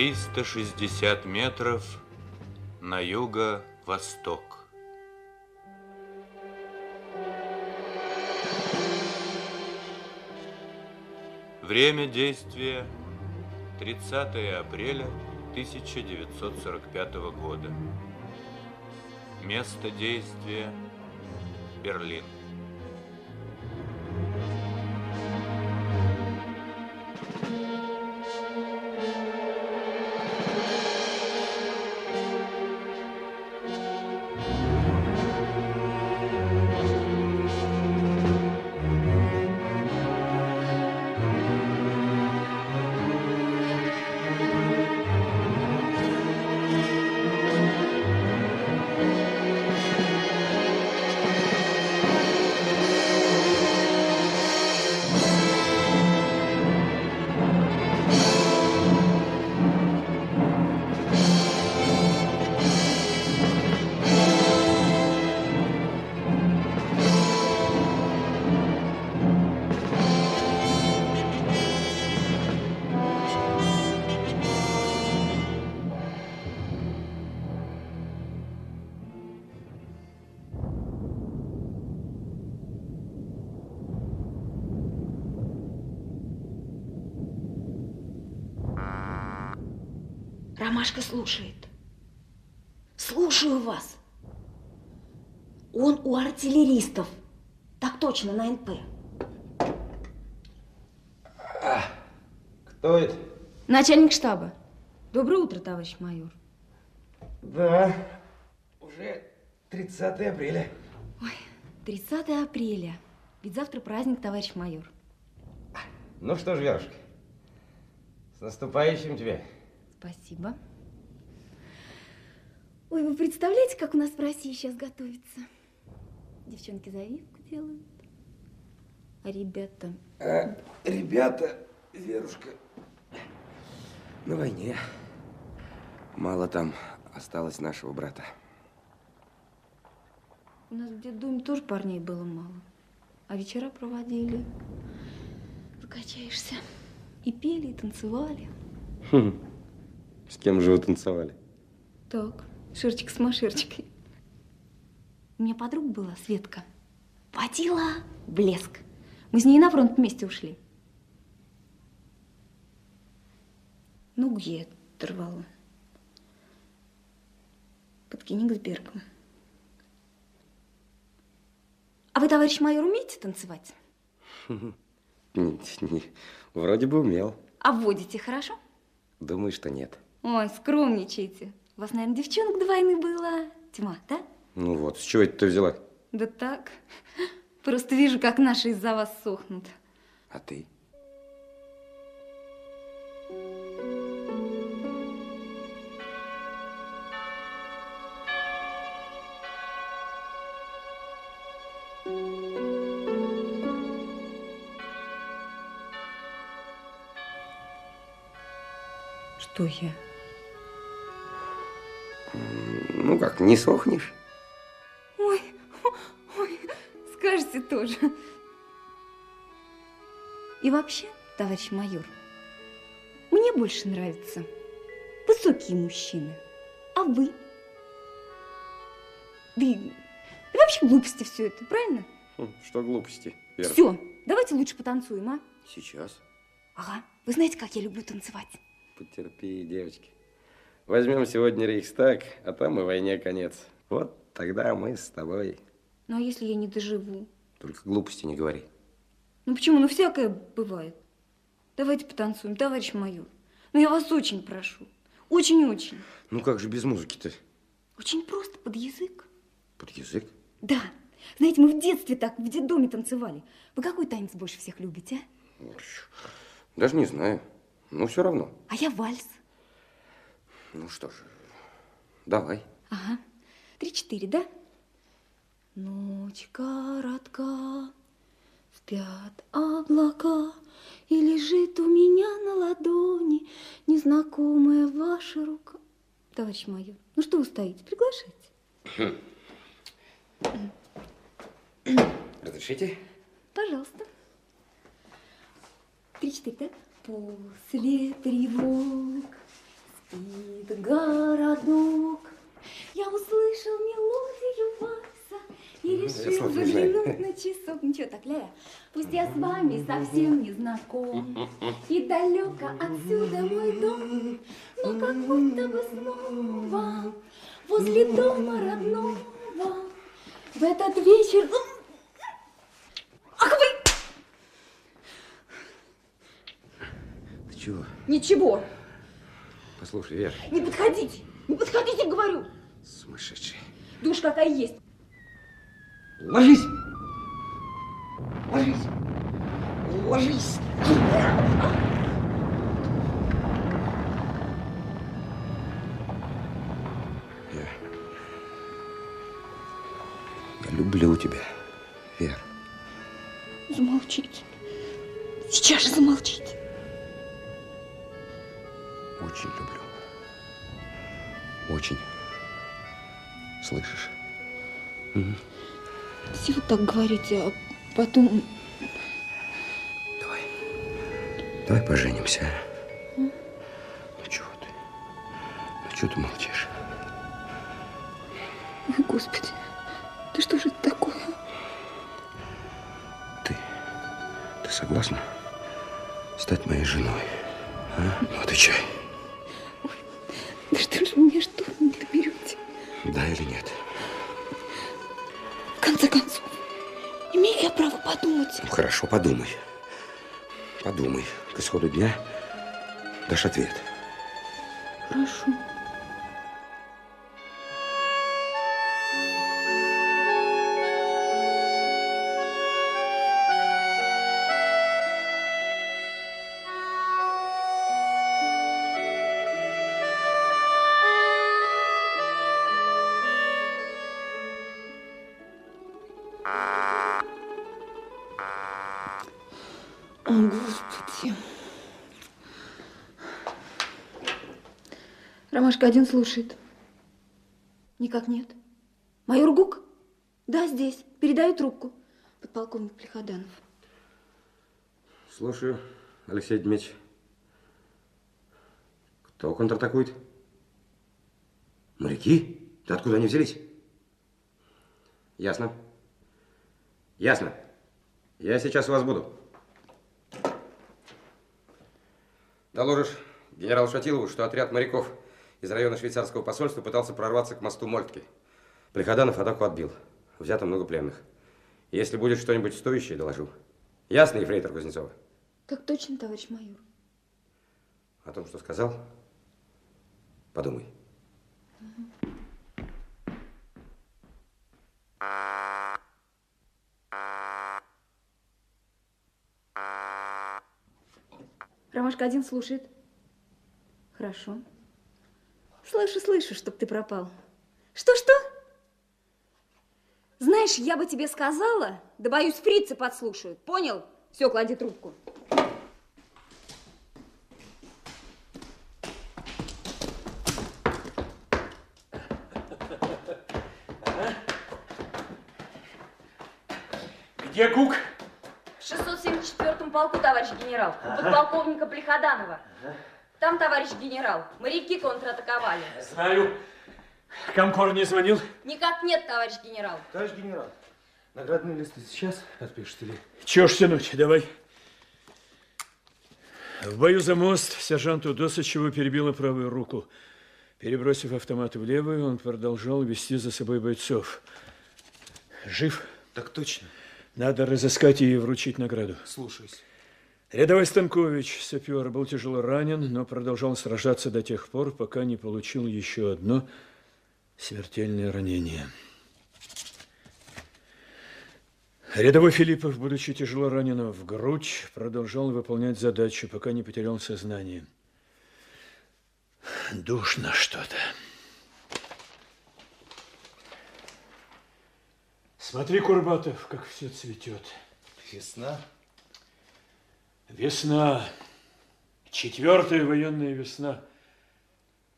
360 метров на юго-восток. Время действия 30 апреля 1945 года. Место действия Берлин. Ромашка слушает. Слушаю вас. Он у артиллеристов. Так точно, на НП. А, кто это? Начальник штаба. Доброе утро, товарищ майор. Да, уже 30 апреля. Ой, 30 апреля. Ведь завтра праздник, товарищ майор. Ну что ж, Верушка, с наступающим тебя. Спасибо. Ой, вы представляете, как у нас в России сейчас готовится? Девчонки завивку делают. А ребята... А, ребята, Верушка, на войне. Мало там осталось нашего брата. У нас в детдоме тоже парней было мало. А вечера проводили. Закачаешься. И пели, и танцевали. Хм. С кем же вы танцевали? Так, Ширчик с Маширчикой. У меня подруга была, Светка. Водила блеск. Мы с ней на фронт вместе ушли. Ну, где оторвало? Под Кенигсбергом. А вы, товарищ майор, умеете танцевать? Не, не, вроде бы умел. А водите хорошо? Думаю, что нет. Ой, скромничайте. У вас, наверное, девчонок до войны было. Тьма, да? Ну вот, с чего это ты взяла? Да так. Просто вижу, как наши из-за вас сохнут. А ты? Что я? Не сохнешь? Ой, ой, скажете тоже. И вообще, товарищ майор, мне больше нравятся высокие мужчины. А вы? Да, и, да вообще глупости все это, правильно? Хм, Что глупости, Вера? Все, давайте лучше потанцуем, а? Сейчас. Ага, вы знаете, как я люблю танцевать? Потерпи, девочки. Возьмем сегодня Рейхстаг, а там и войне конец. Вот тогда мы с тобой. Ну, а если я не доживу? Только глупости не говори. Ну, почему? Ну, всякое бывает. Давайте потанцуем, товарищ майор. Ну, я вас очень прошу. Очень-очень. Ну как же без музыки-то? Очень просто, под язык. Под язык? Да. Знаете, мы в детстве так, в детдоме танцевали. Вы какой танец больше всех любите, а? Даже не знаю. Ну, все равно. А я вальс. Ну что ж, давай. Ага. Три-четыре, да? Ночь коротка, спят облака, И лежит у меня на ладони незнакомая ваша рука. Товарищ майор, ну что вы стоите? Приглашайте. Разрешите? Пожалуйста. Три-четыре, да? После тревог Спит городок, я услышал мелодию вальса и решил заглянуть на часок. Ничего так, Ляя, пусть я с вами совсем не знаком, и далеко отсюда мой дом, но как будто бы снова возле дома родного в этот вечер... Ах вы! Ты чего? Ничего, Послушай, Вер, не подходите, не подходите, говорю. сумасшедший. Да уж какая есть. Ложись! Ложись! Ложись! Я... Я люблю тебя, Вер. Замолчите. Сейчас же замолчите. Очень люблю. Очень. Слышишь? Все вы так говорите, а потом... Давай. Давай поженимся. а? Ну чего ты? Ну чего ты молчишь? Ой, Господи, да что же это такое? Ты, ты согласна стать моей женой? А? Ну, отвечай. Хорошо, подумай. Подумай. К исходу дня дашь ответ. Хорошо. Ромашка один слушает. Никак нет. Майор Гук? Да, здесь. Передаю трубку. Подполковник Плеходанов. Слушаю, Алексей Дмитриевич. Кто контратакует? Моряки? Да откуда они взялись? Ясно. Ясно. Я сейчас у вас буду. Доложишь генералу Шатилову, что отряд моряков из района швейцарского посольства пытался прорваться к мосту Мольтки. Плеходанов атаку отбил. Взято много пленных. Если будет что-нибудь стоящее, доложу. Ясно, ефрейтор Кузнецова? Так точно, товарищ майор. О том, что сказал, подумай. Ромашка один слушает. Хорошо. Слышу, слышу, чтоб ты пропал. Что-что? Знаешь, я бы тебе сказала, да боюсь, фрицы подслушают. Понял? Все, клади трубку. Где Гук? В 674-м полку, товарищ генерал, у подполковника Плеходанова. Там, товарищ генерал, моряки контратаковали. Знаю. Комкор не звонил? Никак нет, товарищ генерал. Товарищ генерал, наградные листы сейчас подпишете ли? Чего ж тянуть, давай. В бою за мост сержанту Досычеву перебило правую руку. Перебросив автомат в левую, он продолжал вести за собой бойцов. Жив? Так точно. Надо разыскать и вручить награду. Слушаюсь. Рядовой Станкович, сапер, был тяжело ранен, но продолжал сражаться до тех пор, пока не получил еще одно смертельное ранение. Рядовой Филиппов, будучи тяжело ранен в грудь, продолжал выполнять задачу, пока не потерял сознание. Душно что-то. Смотри, Курбатов, как все цветет. Весна? Весна. Четвертая военная весна.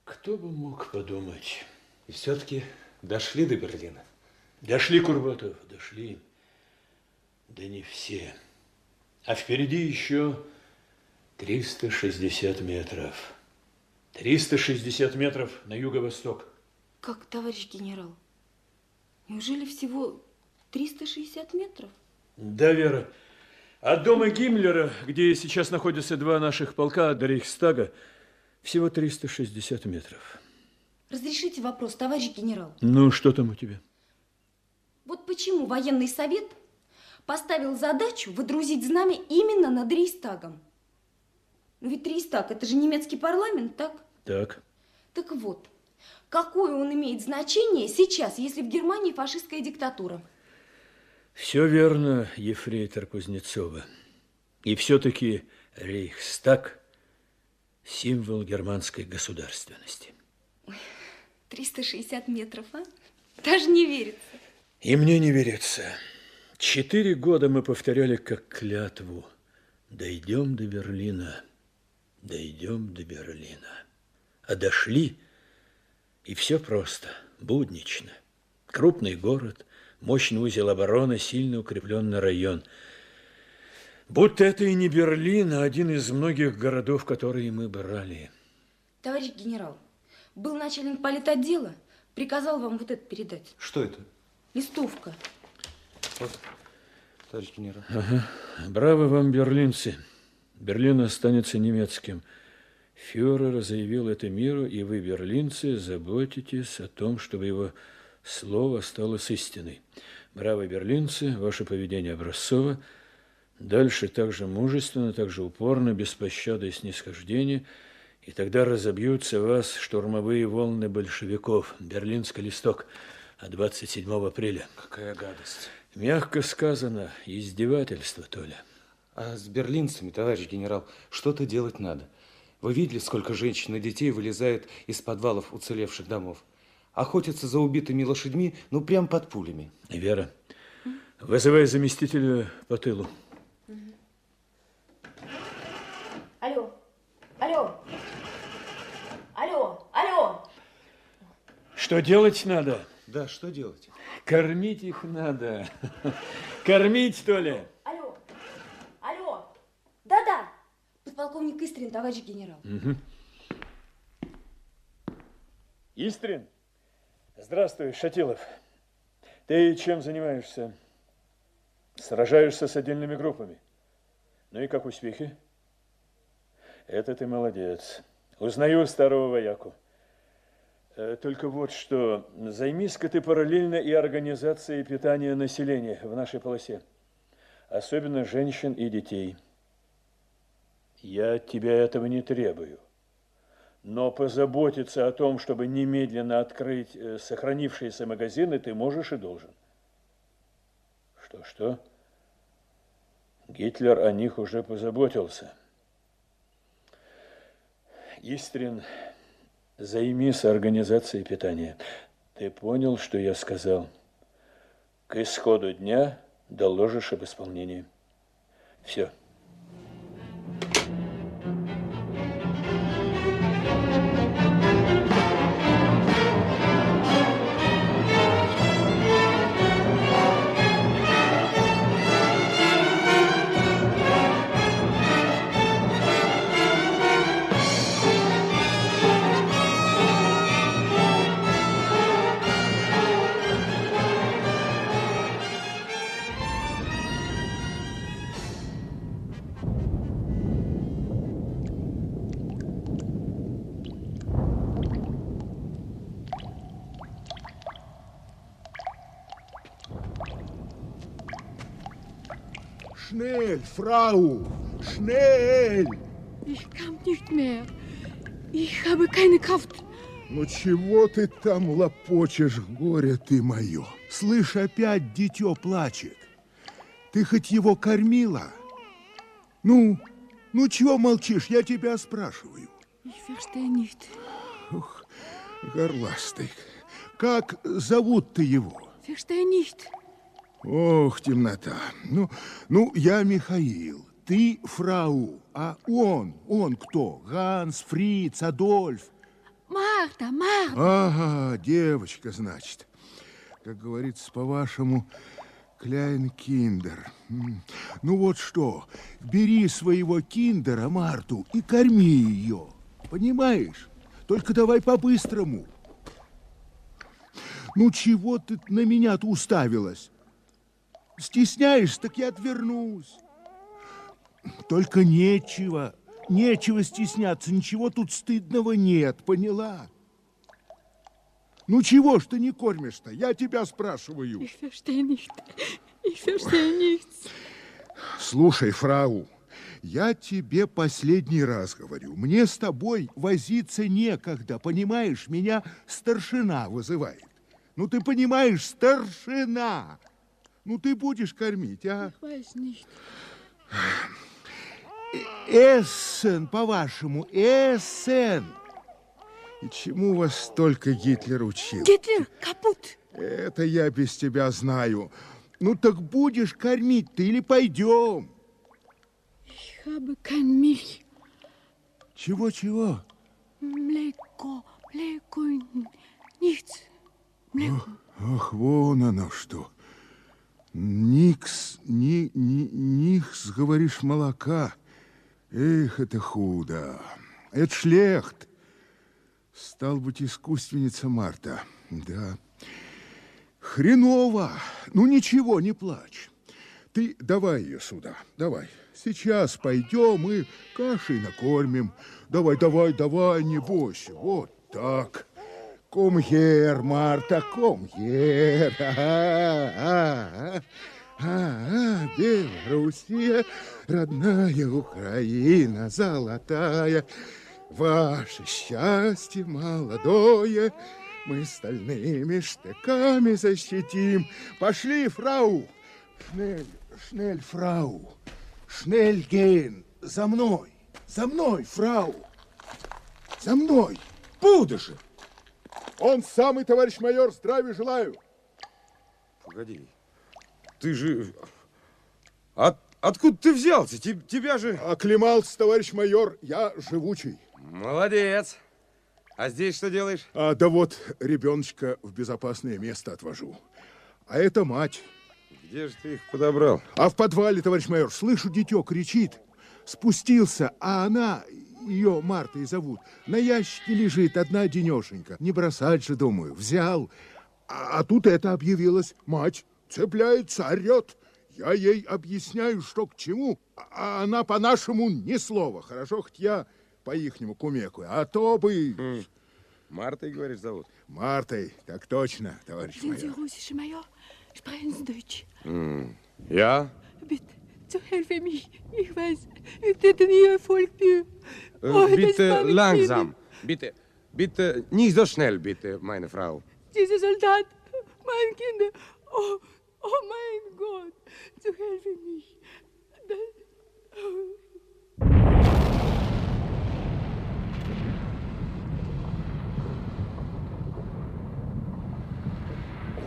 Кто бы мог подумать? И все-таки дошли до Берлина. Дошли, Курбатов, дошли. Да не все. А впереди еще 360 метров. 360 метров на юго-восток. Как, товарищ генерал? Неужели всего 360 метров? Да, Вера. От дома Гиммлера, где сейчас находятся два наших полка, до Рейхстага, всего 360 метров. Разрешите вопрос, товарищ генерал? Ну, что там у тебя? Вот почему военный совет поставил задачу выдрузить знамя именно над Рейхстагом? Ну ведь Рейхстаг – это же немецкий парламент, так? Так. Так вот, какое он имеет значение сейчас, если в Германии фашистская диктатура? Все верно, ефрейтор Кузнецова. И все-таки Рейхстаг – символ германской государственности. 360 метров, а? Даже не верится. И мне не верится. Четыре года мы повторяли как клятву. Дойдем до Берлина, дойдем до Берлина. А дошли, и все просто, буднично. Крупный город, мощный узел обороны, сильно укрепленный район. Будто это и не Берлин, а один из многих городов, которые мы брали. Товарищ генерал, был начальник политотдела, приказал вам вот это передать. Что это? Листовка. Вот, товарищ генерал. Ага. Браво вам, берлинцы. Берлин останется немецким. Фюрер заявил это миру, и вы, берлинцы, заботитесь о том, чтобы его слово стало с истиной. Браво, берлинцы, ваше поведение образцово. Дальше так же мужественно, так же упорно, без пощады и снисхождения – и тогда разобьются вас штурмовые волны большевиков. Берлинский листок от 27 апреля. Какая гадость. Мягко сказано, издевательство, Толя. А с берлинцами, товарищ генерал, что-то делать надо. Вы видели, сколько женщин и детей вылезает из подвалов уцелевших домов? Охотятся за убитыми лошадьми, ну, прям под пулями. Вера, вызывай заместителя по тылу. Алло, алло, алло, алло. Что делать надо? Да, что делать? Кормить их надо. Кормить, Толя. Алло, алло. Да-да, подполковник Истрин, товарищ генерал. Угу. Истрин, здравствуй, Шатилов. Ты чем занимаешься? Сражаешься с отдельными группами. Ну и как успехи? Это ты молодец. Узнаю старого вояку. Э, Только вот что, займись-ка ты параллельно и организацией питания населения в нашей полосе. Особенно женщин и детей. Я от тебя этого не требую. Но позаботиться о том, чтобы немедленно открыть э, сохранившиеся магазины, ты можешь и должен. Что-что? Гитлер о них уже позаботился. Истрин, займись организацией питания. Ты понял, что я сказал? К исходу дня доложишь об исполнении. Все. Frau! Schnell! Ich kann nicht mehr. Ich habe keine Kraft. Ну чего ты там лопочешь, горе ты мое? Слышь, опять дитё плачет. Ты хоть его кормила? Ну, ну чего молчишь? Я тебя спрашиваю. Ich verstehe nicht. Ух, горластый. Как зовут ты его? Verstehe nicht. Ох, темнота. Ну, ну, я Михаил. Ты фрау. А он, он кто? Ганс, Фриц, Адольф. Марта, Марта. Ага, девочка, значит. Как говорится, по-вашему, Klein Kinder. Ну вот что, бери своего киндера, Марту, и корми ее. Понимаешь? Только давай по-быстрому. Ну, чего ты на меня-то уставилась? Стесняешься, так я отвернусь. Только нечего, нечего стесняться, ничего тут стыдного нет, поняла? Ну, чего ж ты не кормишь-то? Я тебя спрашиваю. Слушай, фрау, я тебе последний раз говорю. Мне с тобой возиться некогда, понимаешь? Меня старшина вызывает. Ну, ты понимаешь, старшина. Ну, ты будешь кормить, а? Ich weiß nicht. Эссен, по-вашему, Эссен. И чему вас столько Гитлер учил? Гитлер, kaputt. Это я без тебя знаю. Ну, так будешь кормить ты или пойдем? Ich habe kein Milch. Чего-чего? Mleko, mleko, nichts. Mleko. Ах, вон оно что. Никс, ни, ни, никс, говоришь, молока. Эх, это худо. Это шлехт. Стал быть, искусственница Марта. Да. Хреново. Ну, ничего, не плачь. Ты давай ее сюда, давай. Сейчас пойдем и кашей накормим. Давай, давай, давай, не бойся. Вот так. Комхер, Марта, комхер. А-а-а. А-а, Белоруссия, родная Украина, золотая. Ваше счастье молодое мы стальными штыками защитим. Пошли, фрау. Шнель, шнель, фрау. Шнель, гейн. За мной, за мной, фрау. За мной. Будешь. Он самый, товарищ майор, здравия желаю. Погоди. Ты же... От, откуда ты взялся? Теб- тебя же... Оклемался, товарищ майор, я живучий. Молодец. А здесь что делаешь? А, да вот ребеночка в безопасное место отвожу. А это мать. Где же ты их подобрал? А в подвале, товарищ майор, слышу, дитё кричит. Спустился, а она, ее Мартой зовут, на ящике лежит одна денешенька. Не бросать же, думаю, взял. А, а тут это объявилась мать. Цепляется, орет. Я ей объясняю, что к чему, а она по-нашему ни слова. Хорошо, хоть я по-ихнему кумекаю, а то бы... Мартой, говоришь, зовут? Мартой, так точно, товарищ Sind Sie майор. russische Major? Sprechen Sie Deutsch? Bitte, so helfe mich. Ich weiß, это не Erfolg mir. Äh, Oh, bitte langsam. Bitte, bitte nicht so schnell, bitte, meine Frau. Dieser Soldat, mein Kinder. Oh, oh mein Gott, so helfe mich. Das,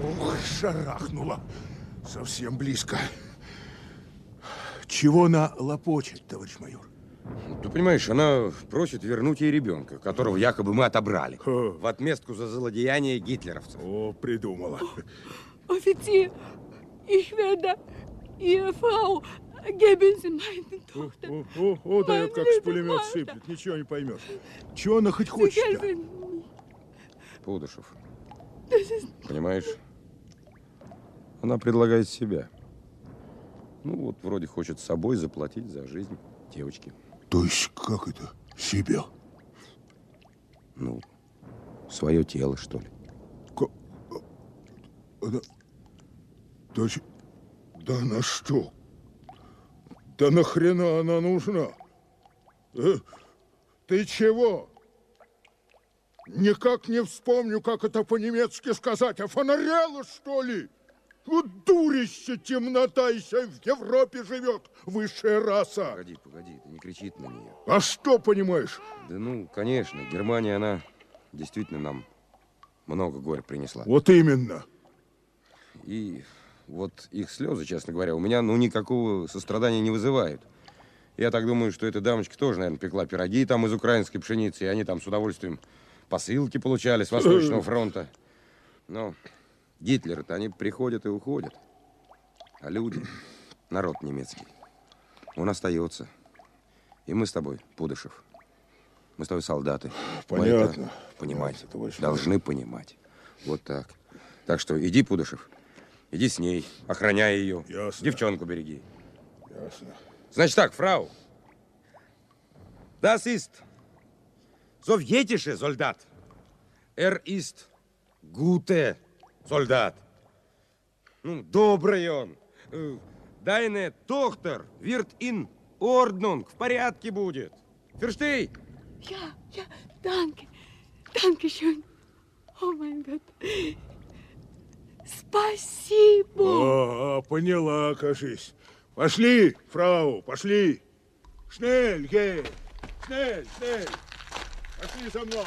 Ух, шарахнула. Совсем близко. Чего она лопочет, товарищ майор? Ты понимаешь, она просит вернуть ей ребенка, которого якобы мы отобрали. Ха. В отместку за злодеяние гитлеровцев. О, придумала. Offizier, ich werde Ihre Frau geben Sie meine Tochter. О, о, о, да это как с пулемет сыплет, ничего не поймешь. Чего она хоть хочет mir. Пудышев, понимаешь? Она предлагает себя. Ну вот, вроде хочет собой заплатить за жизнь девочки. То есть, как это? Себя? Ну, свое тело, что ли. Она... Да, ч- да на что? Да нахрена она нужна? Э? Ты чего? Никак не вспомню, как это по-немецки сказать. А фонарела, что ли? Вот дурище, темнота еще в Европе живет, высшая раса. Погоди, погоди, ты не кричи на нее. А что понимаешь? Да ну, конечно, Германия, она действительно нам много горя принесла. Вот именно. И вот их слезы, честно говоря, у меня ну никакого сострадания не вызывают. Я так думаю, что эта дамочка тоже, наверное, пекла пироги там из украинской пшеницы, и они там с удовольствием посылки получали с Восточного фронта. Но Гитлеры-то они приходят и уходят. А люди, народ немецкий, он остается. И мы с тобой, Пудышев, Мы с тобой солдаты. Понятно. это понимать. Понятно, товарищ Должны понимать. Вот так. Так что иди, Пудышев. Иди с ней. Охраняй ее. Ясно. Девчонку береги. Ясно. Значит так, фрау. Das ist sowjetische Soldat. Er ist gute Soldat. Ну, добрый он. Э, Deine Tochter wird in Ordnung, в порядке будет. Versteh? Ja, ja, danke. Danke schön. Oh mein Gott. Спасибо. А, поняла, кажись. Пошли, фрау, пошли. Шнель, гей. Шнель, шнель. Пошли со мной.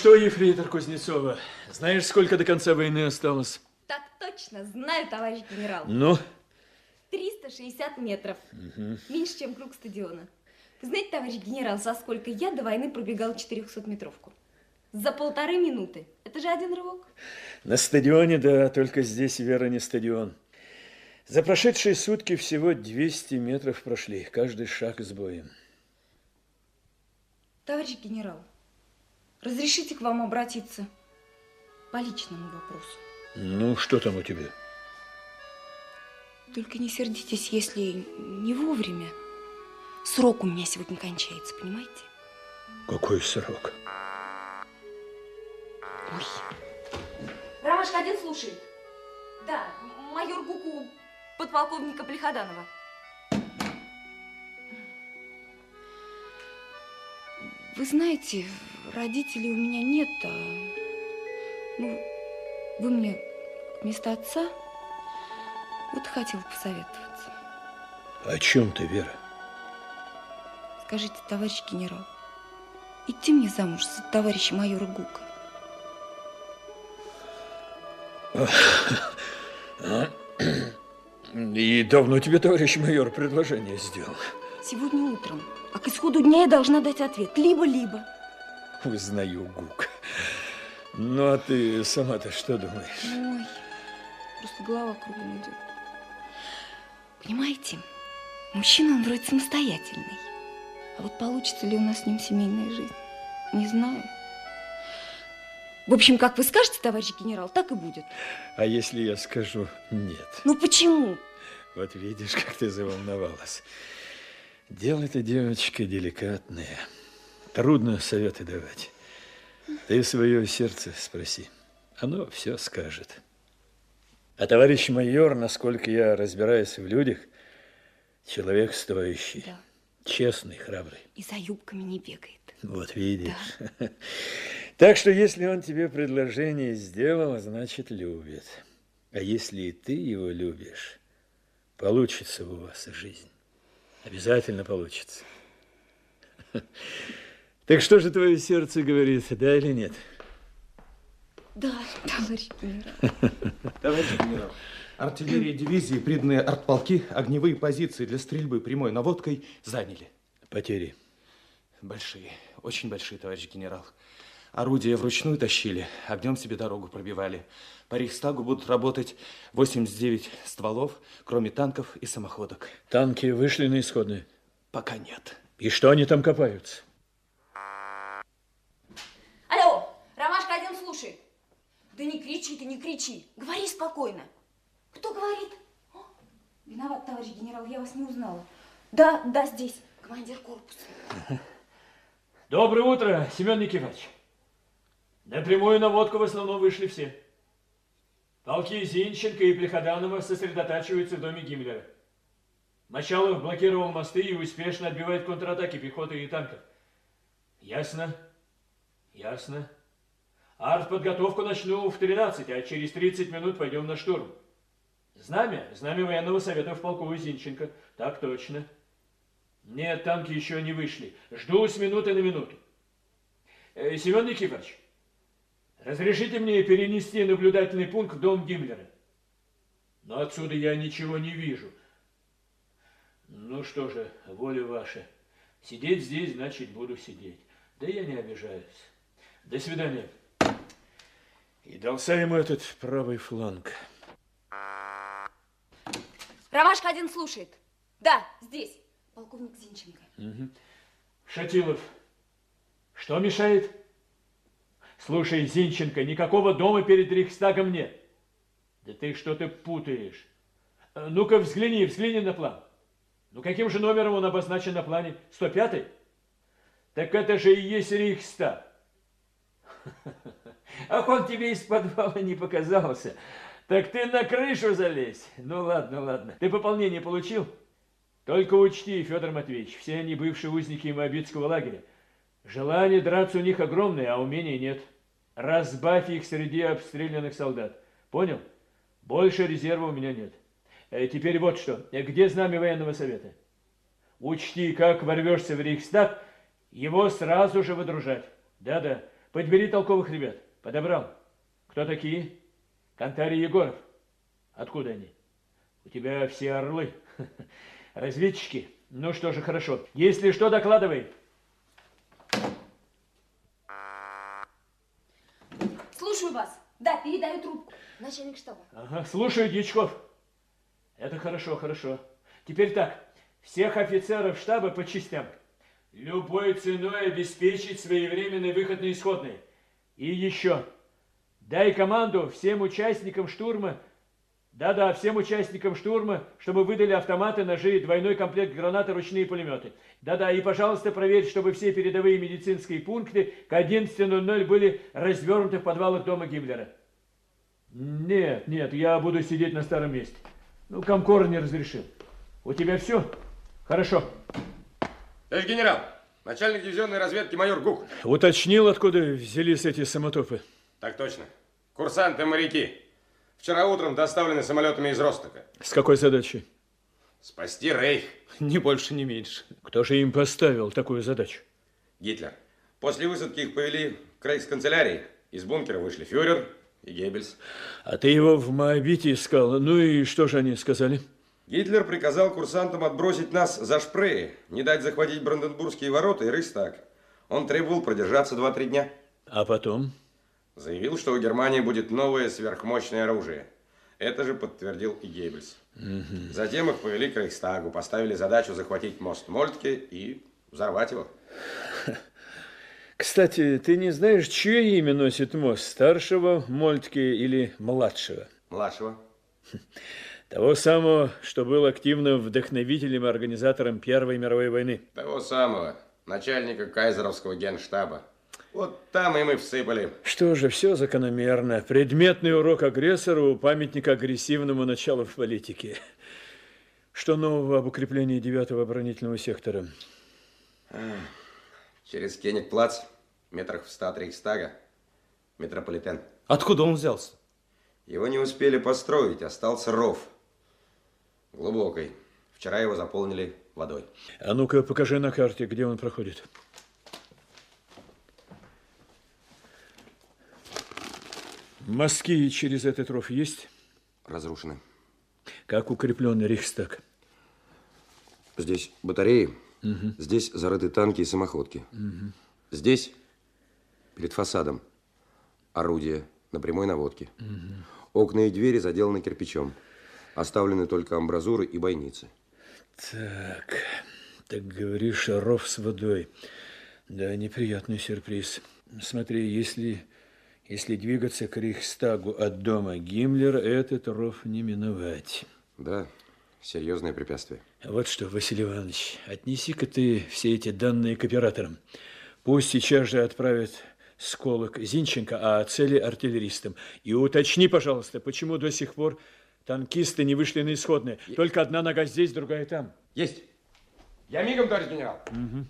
Что, ефрейтор Кузнецова, знаешь, сколько до конца войны осталось? Так точно, знаю, товарищ генерал. Ну? 360 метров. Меньше, чем круг стадиона. Вы знаете, товарищ генерал, за сколько я до войны пробегал 400-метровку? За полторы минуты. Это же один рывок. На стадионе, да, только здесь, Вера, не стадион. За прошедшие сутки всего 200 метров прошли, каждый шаг с боем. Товарищ генерал, разрешите к вам обратиться по личному вопросу. Ну, что там у тебя? Только не сердитесь, если не вовремя. Срок у меня сегодня кончается, понимаете? Какой срок? Ой. Ромашка один слушает. Да, майор Гуку подполковника Плеходанова. Вы знаете, родителей у меня нет, а... Ну, вы мне вместо отца вот хотел посоветоваться. О чем ты, Вера? Скажите, товарищ генерал, идти мне замуж за товарища майора Гука? И давно тебе, товарищ майор, предложение сделал? Сегодня утром. А к исходу дня я должна дать ответ. Либо-либо. Узнаю, Гук. Ну, а ты сама-то что думаешь? Ой, просто голова кругом идет. Понимаете, мужчина, он вроде самостоятельный. А вот получится ли у нас с ним семейная жизнь, не знаю. В общем, как вы скажете, товарищ генерал, так и будет. А если я скажу нет? Ну почему? Вот видишь, как ты заволновалась. Дело-то, девочка, деликатное. Трудно советы давать. Ты свое сердце спроси. Оно все скажет. А товарищ майор, насколько я разбираюсь в людях, человек стоящий, Да. честный, храбрый. И за юбками не бегает. Вот видишь. Так что, если он тебе предложение сделал, значит, любит. А если и ты его любишь, получится у вас жизнь. Обязательно получится. Так что же твое сердце говорит, да или нет? Да, товарищ генерал. Товарищ генерал, артиллерия дивизии, приданные артполки, огневые позиции для стрельбы прямой наводкой заняли. Потери. Большие, очень большие, товарищ генерал. Орудия вручную тащили, огнем себе дорогу пробивали. По Рейхстагу будут работать 89 стволов, кроме танков и самоходок. Танки вышли на исходные? Пока нет. И что они там копаются? Алло, Ромашка один слушает. Да не кричи ты, не кричи. Говори спокойно. Кто говорит? О, виноват, товарищ генерал, я вас не узнала. Да, да, здесь. Командир корпуса. Доброе утро, Семен Никифорович. На прямую наводку в основном вышли все. Полки Зинченко и Плеходанова сосредотачиваются в доме Гиммлера. Мочалов блокировал мосты и успешно отбивает контратаки пехоты и танков. Ясно? Ясно. Артподготовку начну в 13, а через 30 минут пойдем на штурм. Знамя? Знамя военного совета в полку Зинченко. Так точно. Нет, танки еще не вышли. Жду с минуты на минуту. Э, Семен Никифорович, разрешите мне перенести наблюдательный пункт в дом Гиммлера? Но отсюда я ничего не вижу. Ну что же, воля ваша. Сидеть здесь, значит, буду сидеть. Да я не обижаюсь. До свидания. И дался ему этот правый фланг. Ромашка один слушает. Да, здесь. Полковник Зинченко. Угу. Шатилов, что мешает? Слушай, Зинченко, никакого дома перед Рейхстагом нет. Да ты что-то путаешь. Э, Ну-ка, взгляни, взгляни на план. Ну, каким же номером он обозначен на плане? 105-й? Так это же и есть Рейхстаг. Ах, он тебе из подвала не показался. Так ты на крышу залезь. Ну ладно, ладно. Ты пополнение получил? Только учти, Федор Матвеевич, все они бывшие узники Моабитского лагеря. Желание драться у них огромное, а умения нет. Разбавь их среди обстрелянных солдат. Понял? Больше резерва у меня нет. Э, Теперь вот что. Где знамя военного совета? Учти, как ворвешься в Рейхстаг, его сразу же выдружать. Да-да. Подбери толковых ребят. Подобрал. Кто такие? Кантарий Егоров. Откуда они? У тебя все орлы. Разведчики. Ну что же, хорошо. Если что, докладывай. Слушаю вас. Да, передаю трубку. Начальник штаба. Ага, слушаю, Дьячков. Это хорошо, хорошо. Теперь так. Всех офицеров штаба по частям. Любой ценой обеспечить своевременный выход на исходный. И еще. Дай команду всем участникам штурма, да-да, всем участникам штурма, чтобы выдали автоматы, ножи, двойной комплект гранат и ручные пулеметы. Да-да, и, пожалуйста, проверь, чтобы все передовые медицинские пункты к 11.00 были развернуты в подвалах дома Гиммлера. Нет, нет, я буду сидеть на старом месте. Ну, Комкор не разрешил. У тебя все? Хорошо. Товарищ генерал, начальник дивизионной разведки майор Гук. Уточнил, откуда взялись эти самотопы? Так точно. Курсанты-моряки. Вчера утром доставлены самолетами из Ростока. С какой задачей? Спасти Рейх. Ни больше, ни меньше. Кто же им поставил такую задачу? Гитлер. После высадки их повели к рейхсканцелярии. Из бункера вышли фюрер и Геббельс. А ты его в Моабите искал. Ну и что же они сказали? Гитлер приказал курсантам отбросить нас за Шпрее, не дать захватить Бранденбургские ворота и Рейхстаг. Он требовал продержаться 2-3 дня. А потом? Заявил, что у Германии будет новое сверхмощное оружие. Это же подтвердил и Геббельс. Мгм. Затем их повели к Рейхстагу, поставили задачу захватить мост Мольтке и взорвать его. Кстати, ты не знаешь, чье имя носит мост? Старшего Мольтке или младшего? Младшего. Того самого, что был активным вдохновителем и организатором Первой мировой войны. Того самого, начальника кайзеровского генштаба. Вот там и мы всыпали. Что же, все закономерно. Предметный урок агрессору, памятник агрессивному началу в политике. Что нового об укреплении девятого оборонительного сектора? Через Кенигплац, метрах в ста от Рейхстага, метрополитен. Откуда он взялся? Его не успели построить, остался ров. Глубокий. Вчера его заполнили водой. А ну-ка, покажи на карте, где он проходит. Мостки через этот ров есть? Разрушены. Как укрепленный Рейхстаг? Здесь батареи, Мгм. здесь зарыты танки и самоходки. Мгм. Здесь, перед фасадом, орудия на прямой наводке. Мгм. Окна и двери заделаны кирпичом. Оставлены только амбразуры и бойницы. Так, так говоришь, ров с водой. Да, неприятный сюрприз. Смотри, если, если двигаться к Рейхстагу от дома Гиммлера, этот ров не миновать. Да, серьезное препятствие. Вот что, Василий Иванович, отнеси-ка ты все эти данные к операторам. Пусть сейчас же отправят Сколок Зинченко, а цели артиллеристам. И уточни, пожалуйста, почему до сих пор танкисты не вышли на исходные? Только одна нога здесь, другая там. Есть. Я мигом, товарищ генерал. Угу.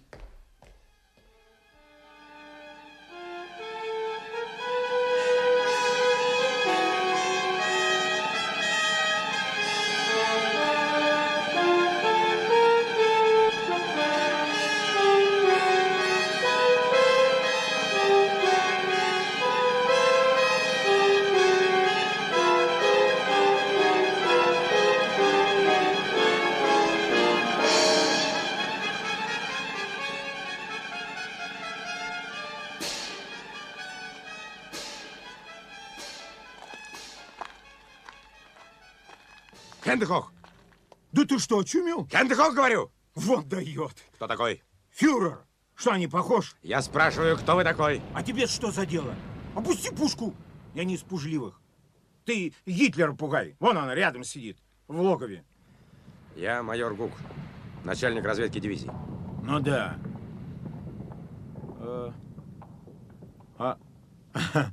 Хендехох, да ты что, очумел? Хендехох, говорю! Вот дает. Кто такой? Фюрер. Что, не похож? Я спрашиваю, кто вы такой? А тебе что за дело? Опусти пушку. Я не из пужливых. Ты Гитлера пугай. Вон он рядом сидит, в логове. Я майор Гук, начальник разведки дивизии. Ну да. Э, А,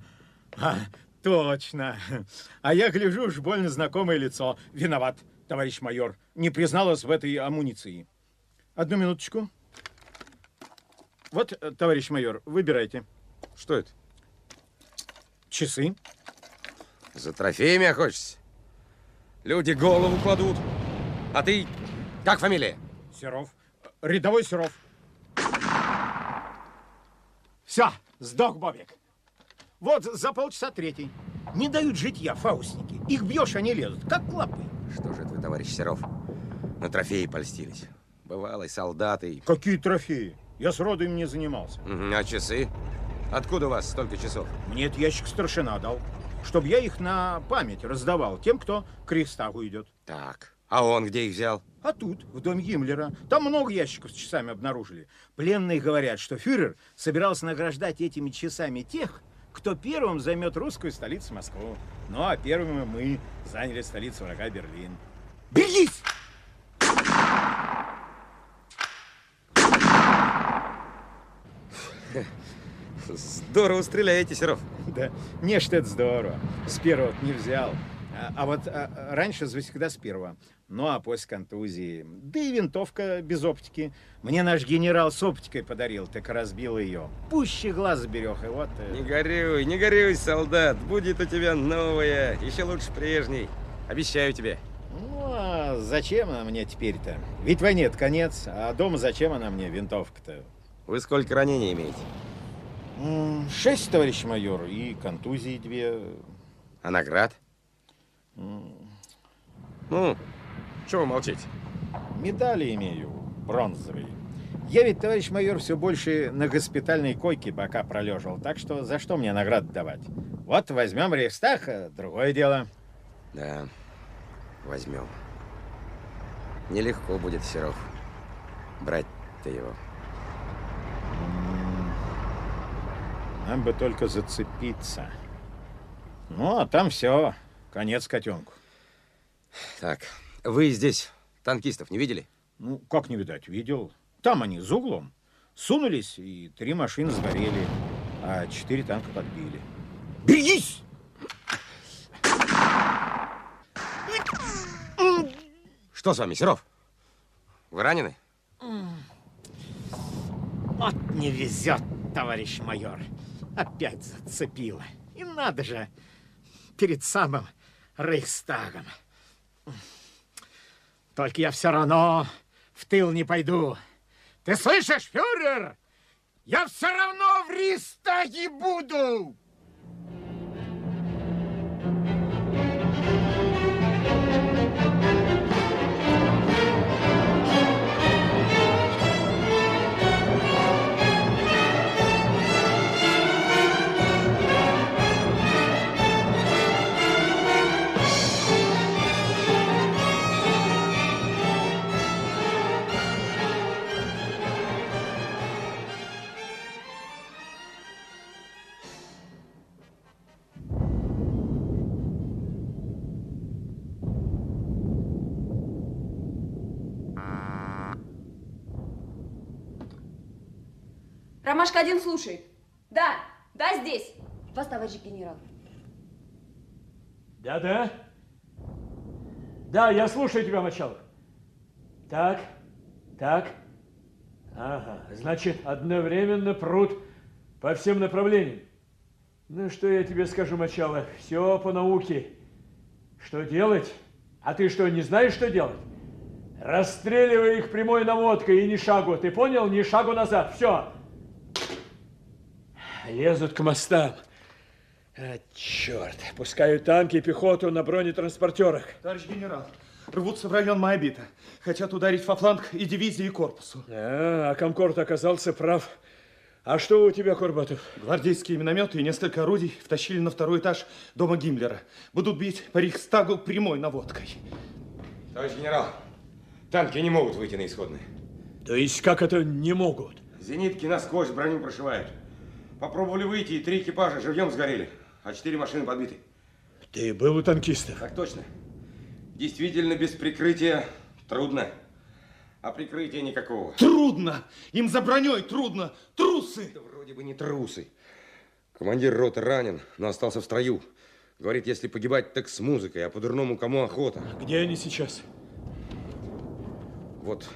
а, точно. А я гляжу, уж больно знакомое лицо. Виноват, товарищ майор. Не призналась в этой амуниции. Одну минуточку. Вот, э, товарищ майор, выбирайте. Что это? Часы. За трофеями охотишься? Люди голову кладут. А ты, как фамилия? Серов. Рядовой Серов. Все, сдох Бобик. Вот за полчаса третий. Не дают житья фаустники. Их бьешь, они лезут, как клопы. Что же это вы, товарищ Серов, на трофеи польстились? Бывалый солдаты. Какие трофеи? Я с роду им не занимался. А часы? Откуда у вас столько часов? Мне этот ящик старшина дал, чтобы я их на память раздавал тем, кто к Рейхстагу идет. Так, а он где их взял? А тут, в доме Гиммлера, там много ящиков с часами обнаружили. Пленные говорят, что фюрер собирался награждать этими часами тех, кто первым займет русскую столицу Москву. Ну, а первыми мы заняли столицу врага Берлин. Берегись! Здорово стреляете, Серов. Да, не что это здорово. С первого не взял. А, а вот а, раньше всегда с первого. Ну, а после контузии. Да и винтовка без оптики. Мне наш генерал с оптикой подарил, так разбил ее. Пуще глаз берег, и вот... э, Не горюй, не горюй, солдат. Будет у тебя новая, еще лучше прежней. Обещаю тебе. Ну, а зачем она мне теперь-то? Ведь войне конец, а дома зачем она мне, винтовка-то? Вы сколько ранений имеете? Шесть, товарищ майор, и контузии две. А наград? Ну, чего вы молчите? Медали имею, бронзовые. Я ведь, товарищ майор, все больше на госпитальной койке бока пролежал, так что за что мне награды давать? Вот возьмем Рейхстаг, а другое дело. Да, возьмем. Нелегко будет, Серов, брать-то его. Нам бы только зацепиться. Ну, а там все, конец котенку. Так, вы здесь танкистов не видели? Ну, как не видать, видел. Там они, за углом. Сунулись, и три машины сгорели, а четыре танка подбили. Берегись! Что с вами, Серов? Вы ранены? Вот не везет, товарищ майор. Опять зацепило. И надо же, перед самым Рейхстагом. Только я все равно в тыл не пойду. Ты слышишь, фюрер? Я все равно в Рейхстаге буду! Ромашка один слушает. Да, Да, здесь. Вас, товарищ генерал. Да-да? Да, я слушаю тебя, Мочалов. Так, так. Ага, значит, одновременно прут по всем направлениям. Ну, что я тебе скажу, Мочалов, все по науке. Что делать? А ты что, не знаешь, что делать? Расстреливай их прямой наводкой и ни шагу. Ты понял? Ни шагу назад. Все. Лезут к мостам. А, черт. Пускают танки и пехоту на бронетранспортерах. Товарищ генерал, рвутся в район Майбита. Хотят ударить во фланг и дивизии, и корпусу. А, а Комкорт оказался прав. А что у тебя, Курбатов? Гвардейские минометы и несколько орудий втащили на второй этаж дома Гиммлера. Будут бить по Рейхстагу прямой наводкой. Товарищ генерал, танки не могут выйти на исходные. То есть как это не могут? Зенитки насквозь броню прошивают. Попробовали выйти, и три экипажа живьем сгорели, а четыре машины подбиты. Ты был у танкистов? Так точно. Действительно, без прикрытия трудно. А прикрытия никакого. Трудно! Им за броней трудно! Трусы! Да вроде бы не трусы. Командир роты ранен, но остался в строю. Говорит, если погибать, так с музыкой, а по-дурному кому охота. Где они сейчас? Вот.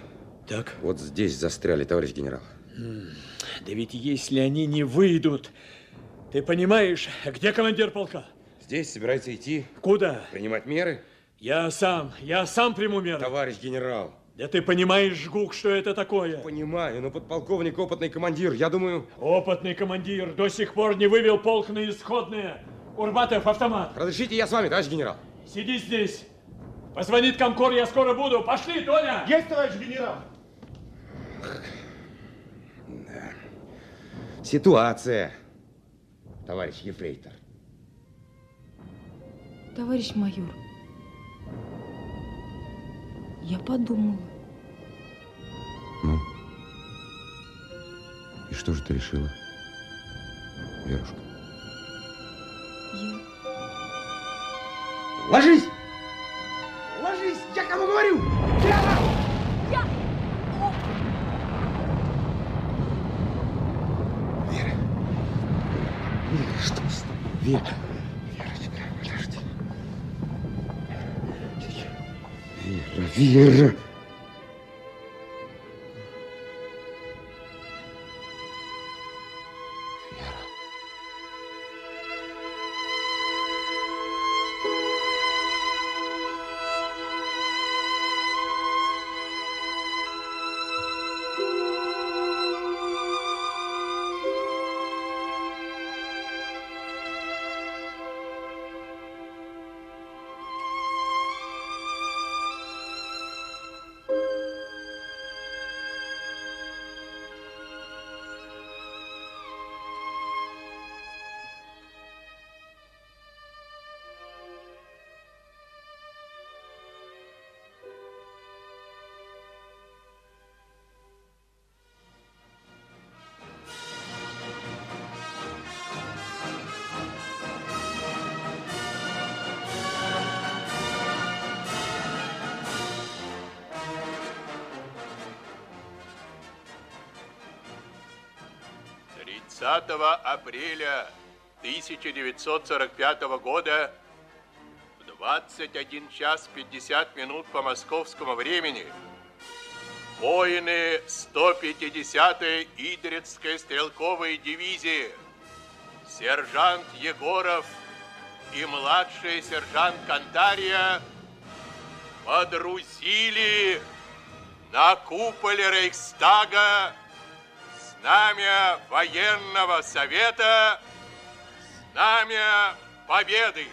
Так? Вот здесь застряли, товарищ генерал. Да ведь если они не выйдут, ты понимаешь, где командир полка? Здесь собирается идти. Куда? Принимать меры. Я сам, я сам приму меры. Товарищ генерал. Да ты понимаешь, Жгук, что это такое? Понимаю, но подполковник опытный командир, я думаю... Опытный командир до сих пор не вывел полк на исходные. Урбатов, автомат. Разрешите, я с вами, товарищ генерал. Сиди здесь. Позвонит Комкор, я скоро буду. Пошли, Тоня! Есть, товарищ генерал! Ситуация, товарищ ефрейтор. Товарищ майор, я подумала. Ну? И что же ты решила, Верушка? Я... Ложись! Ложись! Я кому говорю! Вера! Я... О, Вера! Вера, что с тобой? Вера! Верочка, подожди. Вера, Вера! Тридцатого апреля 1945 года в 21 час 50 минут по московскому времени воины 150-й Идрицкой стрелковой дивизии сержант Егоров и младший сержант Кантария подрузили на куполе Рейхстага знамя военного совета, знамя победы.